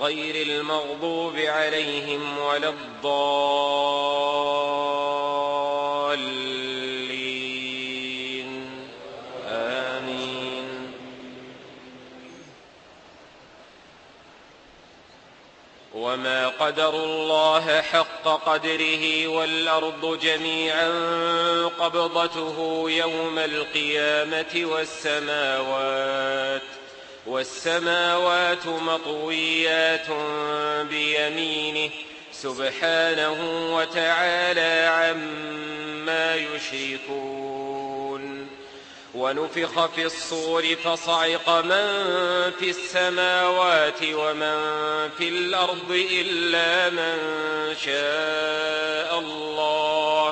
غير المغضوب عليهم ولا الضالين. آمين. وما قدروا الله حق قدره والأرض جميعا قبضته يوم القيامة والسماوات. والسماوات مطويات بيمينه سبحانه وتعالى عما يشركون. ونفخ في الصور فصعق من في السماوات ومن في الأرض إلا من شاء الله.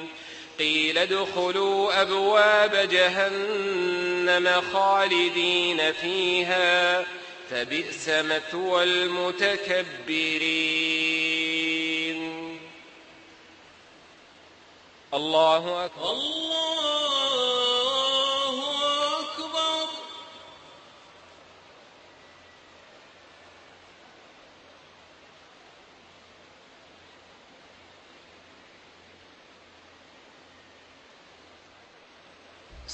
قيل ادخلوا أبواب جهنم خالدين فيها فبئس مثوى المتكبرين. الله أكبر. الله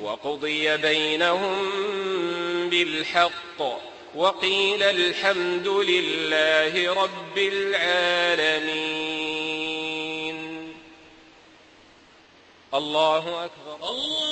وقضي بينهم بالحق وقيل الحمد لله رب العالمين. الله أكبر. الله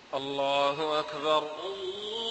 الله أكبر. الله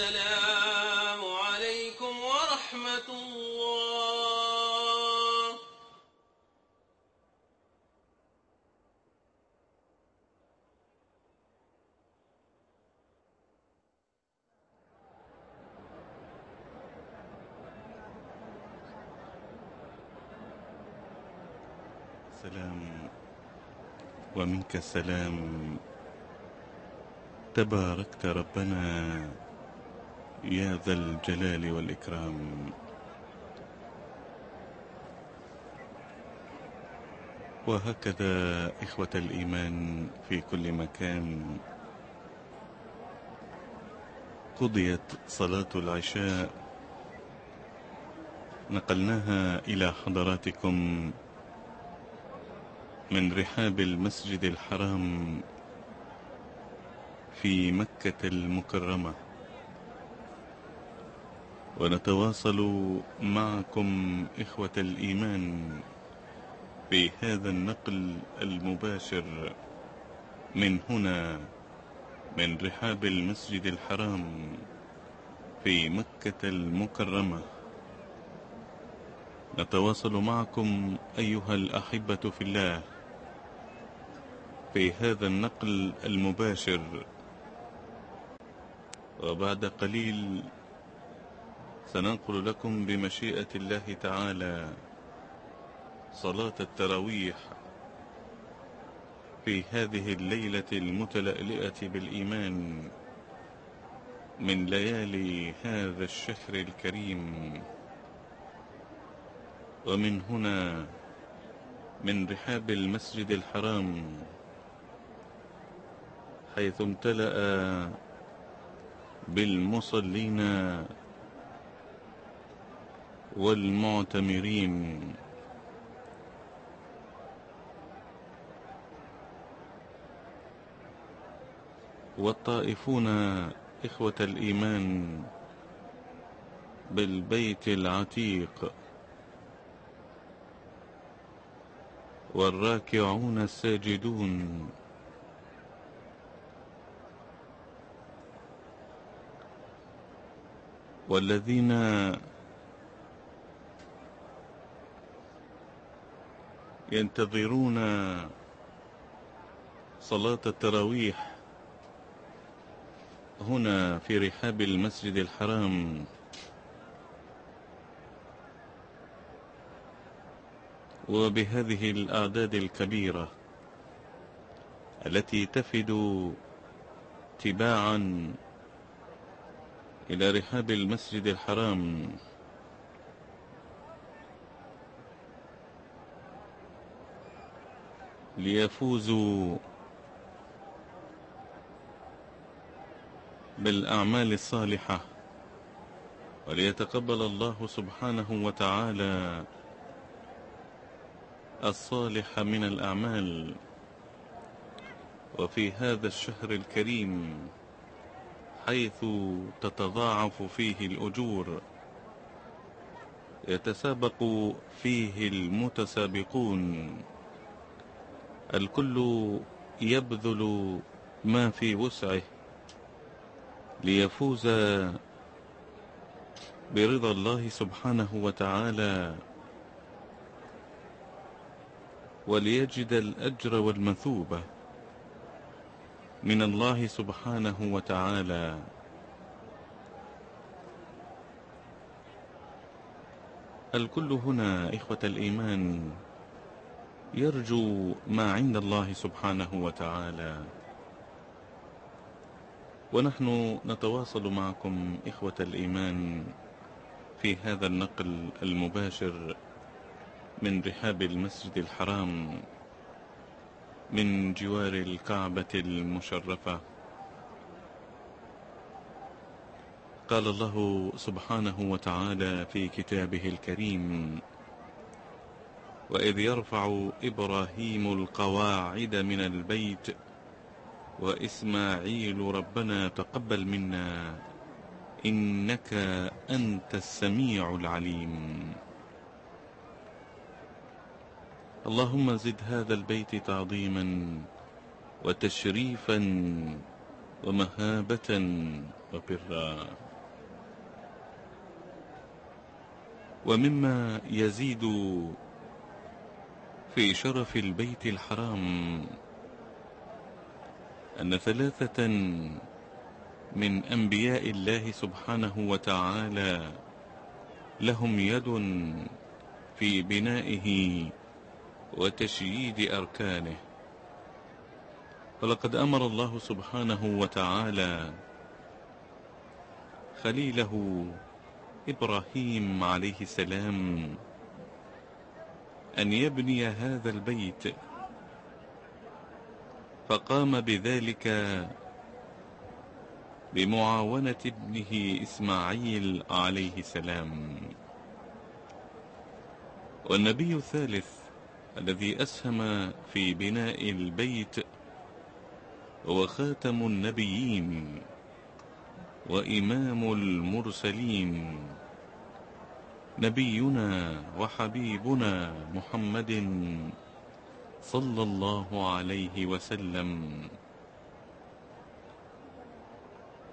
السلام عليكم ورحمة الله. سلام. ومنك السلام تباركت ربنا. يا ذا الجلال والإكرام. وهكذا إخوة الإيمان في كل مكان قضيت صلاة العشاء نقلناها إلى حضراتكم من رحاب المسجد الحرام في مكة المكرمة. ونتواصل معكم إخوة الإيمان في هذا النقل المباشر من هنا من رحاب المسجد الحرام في مكة المكرمة. نتواصل معكم أيها الأحبة في الله في هذا النقل المباشر. وبعد قليل سننقل لكم بمشيئة الله تعالى صلاة التراويح في هذه الليلة المتلألئة بالإيمان من ليالي هذا الشهر الكريم. ومن هنا من رحاب المسجد الحرام حيث امتلأ بالمصلين والمعتمرين. والطائفون إخوة الإيمان بالبيت العتيق. والراكعون الساجدون. والذين ينتظرون صلاة التراويح هنا في رحاب المسجد الحرام. وبهذه الأعداد الكبيرة التي تفد تباعا إلى رحاب المسجد الحرام. ليفوزوا بالأعمال الصالحة. وليتقبل الله سبحانه وتعالى الصالح من الأعمال. وفي هذا الشهر الكريم حيث تتضاعف فيه الأجور يتسابق فيه المتسابقون. الكل يبذل ما في وسعه ليفوز برضا الله سبحانه وتعالى وليجد الأجر والمثوبة من الله سبحانه وتعالى. الكل هنا إخوة الإيمان يرجو ما عند الله سبحانه وتعالى. ونحن نتواصل معكم إخوة الإيمان في هذا النقل المباشر من رحاب المسجد الحرام من جوار الكعبة المشرفة. قال الله سبحانه وتعالى في كتابه الكريم وإذ يرفع إبراهيم القواعد من البيت وإسماعيل ربنا تقبل منا إنك أنت السميع العليم. اللهم زد هذا البيت تعظيما وتشريفا ومهابة وبرا. ومما يزيد في شرف البيت الحرام أن ثلاثة من أنبياء الله سبحانه وتعالى لهم يد في بنائه وتشييد أركانه. ولقد أمر الله سبحانه وتعالى خليله إبراهيم عليه السلام أن يبني هذا البيت. فقام بذلك بمعاونة ابنه إسماعيل عليه السلام. والنبي الثالث الذي أسهم في بناء البيت هو خاتم النبيين وإمام المرسلين. نبينا وحبيبنا محمد صلى الله عليه وسلم.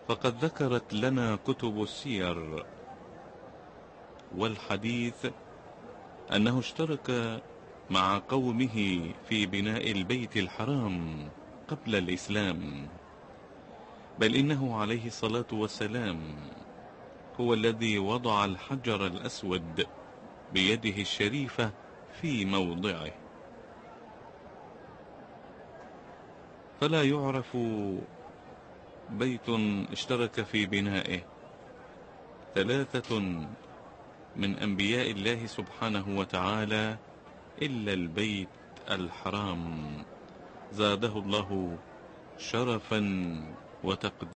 فقد ذكرت لنا كتب السير والحديث أنه اشترك مع قومه في بناء البيت الحرام قبل الإسلام بل إنه عليه الصلاة والسلام هو الذي وضع الحجر الأسود بيده الشريفة في موضعه. فلا يعرف بيت اشترك في بنائه. ثلاثة من أنبياء الله سبحانه وتعالى إلا البيت الحرام. زاده الله شرفا وتقديرا.